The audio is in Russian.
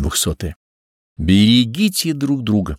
Двухсотое. Берегите друг друга.